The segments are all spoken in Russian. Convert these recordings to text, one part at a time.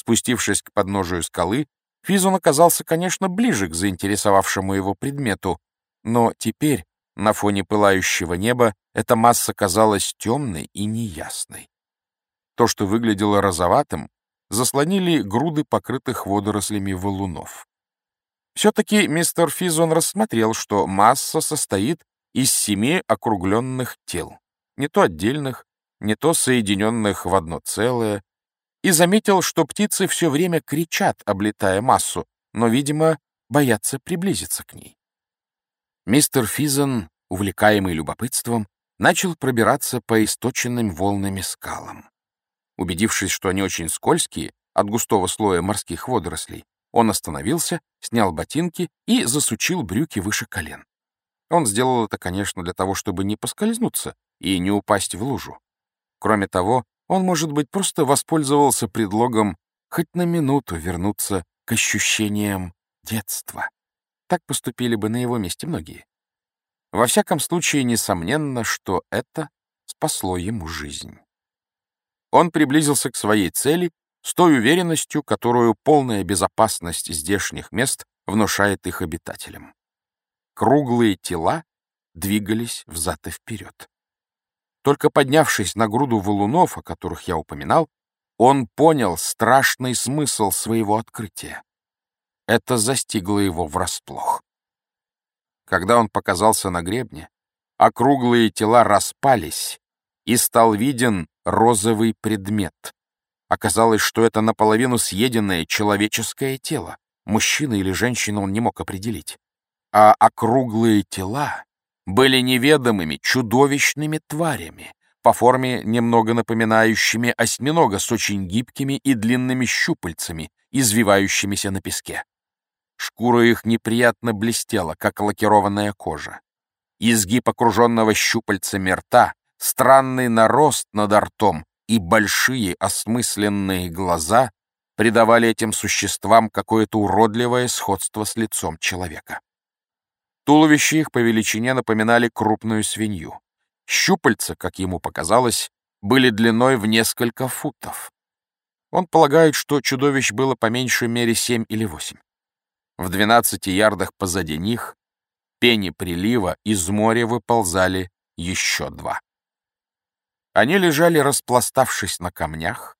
Спустившись к подножию скалы, Физон оказался, конечно, ближе к заинтересовавшему его предмету, но теперь, на фоне пылающего неба, эта масса казалась темной и неясной. То, что выглядело розоватым, заслонили груды покрытых водорослями валунов. Все-таки мистер Физон рассмотрел, что масса состоит из семи округленных тел, не то отдельных, не то соединенных в одно целое, и заметил, что птицы все время кричат, облетая массу, но, видимо, боятся приблизиться к ней. Мистер Физон, увлекаемый любопытством, начал пробираться по источенным волнами скалам. Убедившись, что они очень скользкие от густого слоя морских водорослей, он остановился, снял ботинки и засучил брюки выше колен. Он сделал это, конечно, для того, чтобы не поскользнуться и не упасть в лужу. Кроме того, он, может быть, просто воспользовался предлогом хоть на минуту вернуться к ощущениям детства. Так поступили бы на его месте многие. Во всяком случае, несомненно, что это спасло ему жизнь. Он приблизился к своей цели с той уверенностью, которую полная безопасность здешних мест внушает их обитателям. Круглые тела двигались взад и вперед. Только поднявшись на груду валунов, о которых я упоминал, он понял страшный смысл своего открытия. Это застигло его врасплох. Когда он показался на гребне, округлые тела распались, и стал виден розовый предмет. Оказалось, что это наполовину съеденное человеческое тело. Мужчина или женщина он не мог определить. А округлые тела были неведомыми, чудовищными тварями, по форме немного напоминающими осьминога с очень гибкими и длинными щупальцами, извивающимися на песке. Шкура их неприятно блестела, как лакированная кожа. Изгиб окруженного щупальцами рта, странный нарост над ртом и большие осмысленные глаза придавали этим существам какое-то уродливое сходство с лицом человека. Туловища их по величине напоминали крупную свинью. Щупальца, как ему показалось, были длиной в несколько футов. Он полагает, что чудовищ было по меньшей мере семь или восемь. В двенадцати ярдах позади них, пени прилива, из моря выползали еще два. Они лежали, распластавшись на камнях,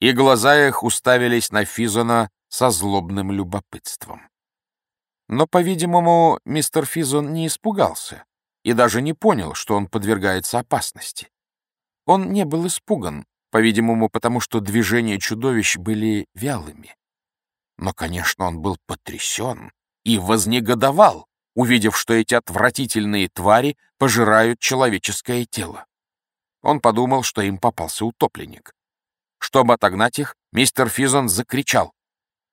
и глаза их уставились на Физона со злобным любопытством. Но, по-видимому, мистер Физон не испугался и даже не понял, что он подвергается опасности. Он не был испуган, по-видимому, потому что движения чудовищ были вялыми. Но, конечно, он был потрясен и вознегодовал, увидев, что эти отвратительные твари пожирают человеческое тело. Он подумал, что им попался утопленник. Чтобы отогнать их, мистер Физон закричал.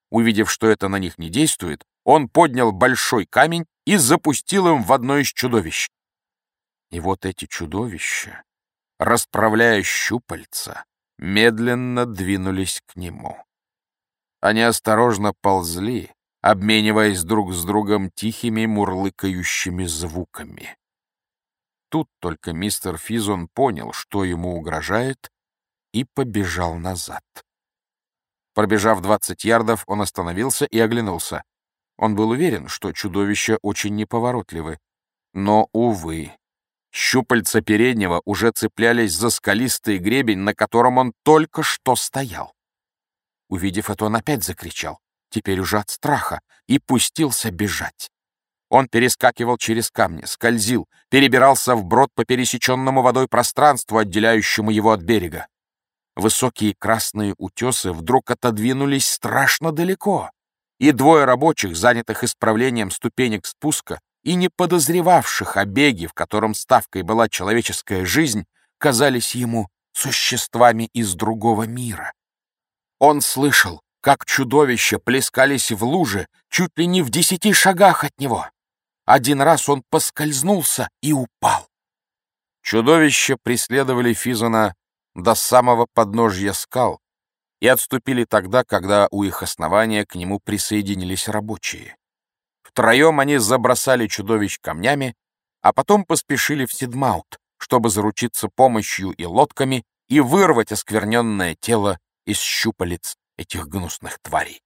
Увидев, что это на них не действует, он поднял большой камень и запустил им в одно из чудовищ. И вот эти чудовища, расправляя щупальца, медленно двинулись к нему. Они осторожно ползли, обмениваясь друг с другом тихими мурлыкающими звуками. Тут только мистер Физон понял, что ему угрожает, и побежал назад. Пробежав двадцать ярдов, он остановился и оглянулся. Он был уверен, что чудовища очень неповоротливы. Но, увы, щупальца переднего уже цеплялись за скалистый гребень, на котором он только что стоял. Увидев это, он опять закричал, теперь уже от страха, и пустился бежать. Он перескакивал через камни, скользил, перебирался вброд по пересеченному водой пространству, отделяющему его от берега. Высокие красные утесы вдруг отодвинулись страшно далеко и двое рабочих, занятых исправлением ступенек спуска и не подозревавших о беге, в котором ставкой была человеческая жизнь, казались ему существами из другого мира. Он слышал, как чудовища плескались в луже чуть ли не в десяти шагах от него. Один раз он поскользнулся и упал. Чудовища преследовали Физона до самого подножья скал, и отступили тогда, когда у их основания к нему присоединились рабочие. Втроем они забросали чудовищ камнями, а потом поспешили в Сидмаут, чтобы заручиться помощью и лодками и вырвать оскверненное тело из щупалец этих гнусных тварей.